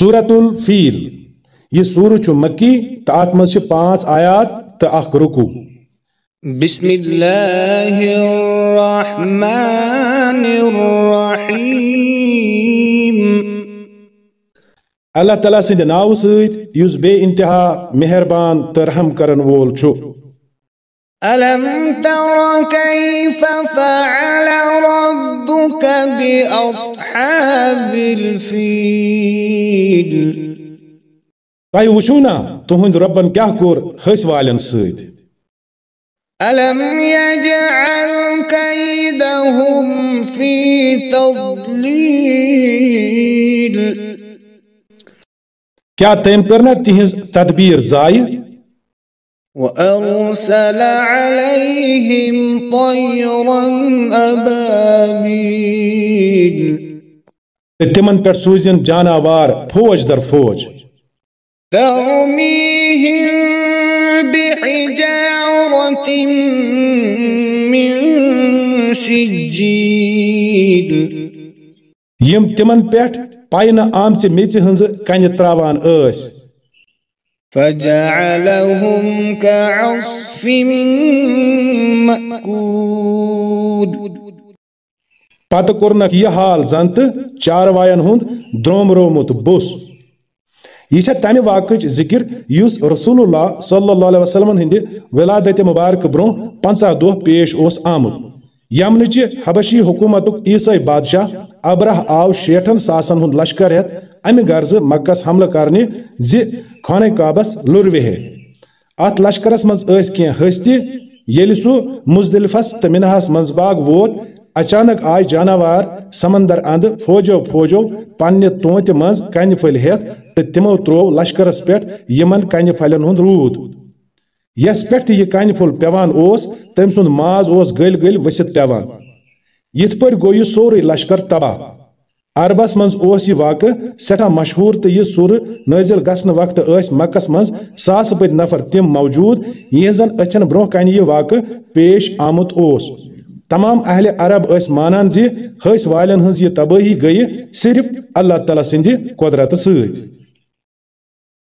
سورة الفیل۔ یہ سورہ چھ مکی تو ات مز پانچ آیات تو اخ رکو۔ بسم اللہ الرحمن الرحیم۔ اللہ تعالیٰ سند ناو ست یس بے انتہا مہربان تو رحم کرن وول چھو۔ ألم تر كيف فعل ربك بأصحاب الفيل تہ وچھو نا تہند ربن کیا کور ہس والن ست ألم يجعل كيدهم في تضليل کیا تم کرنا تہذ تدبیر ضائع وأرسل عليهم طيرا أبابيل تمن پہ سوزن جاناوار فوج در فوج ترميهم بحجارة من سجيل یم تمن پہ پائنہ آمچہ میچ ہنز کنہ تراوان اس فجعلهم كعصف مأكود پتہ کورنک یہ حال زن تو چاروائن ہند دروم رومت بوس یہ چھا تمہ واقعچ ذکر یس رسول اللہ صلی اللہ علیہ وسلم ہند ولادت مبارک برو پنچہ دہ پیش اوس آمت۔ یمن چہ حبشی حکومتک عیسائی بادشاہ ابرہ آو شیٹن ساسن ہند لشکر ہیت امہ غرض مکس حملہ کرنے زی خانہ کعبس لروہ ہے۔ ات لشکرس مز اس کی ہستی یل سو مزدلفس تو منہس مز باغ ووت اچانک آئی جانوار سمندر اند فوجو فوجو پنہ توت مز کن پھل ہیت تو تمو ترو لشکرس پہ یمن کن پھلن ہند رود۔ یس پہ یہ کن پھل پیوان اوس تم سند ماز اوس گل گل ورست پیوان یت پر گو یہ سوری لشکر تباہ۔ عربس منز اوس یہ واقع سٹھا مشہور تو یہ سور نازل گسن وقت اس مکس منز ساس بد نفر تم موجود یہ زن اچن برو کن یہ واقع پیش آمت اوس۔ تمام اہل عرب اس مانان زی ہس والن ہنز یہ تباہی گئی صرف اللہ تعالیٰ سندی قدرت سۭتۍ۔